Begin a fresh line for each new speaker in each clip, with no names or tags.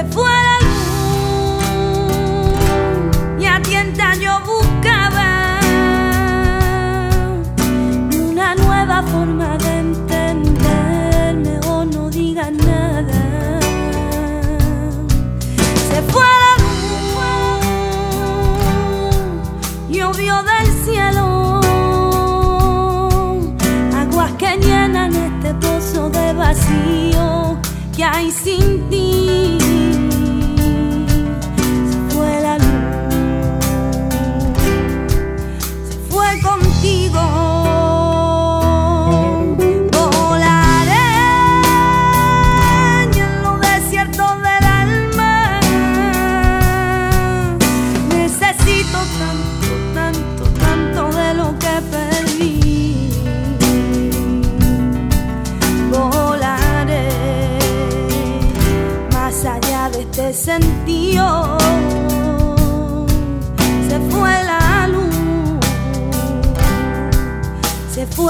se fue la luz y a tienta yo buscaba una nueva forma de entenderme o no digas nada. Se fue la luz, llovió del cielo, aguas que llenan este pozo de vacío que hay sin ti.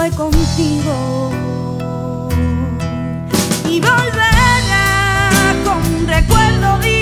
fue contigo. Y volverá con recuerdo.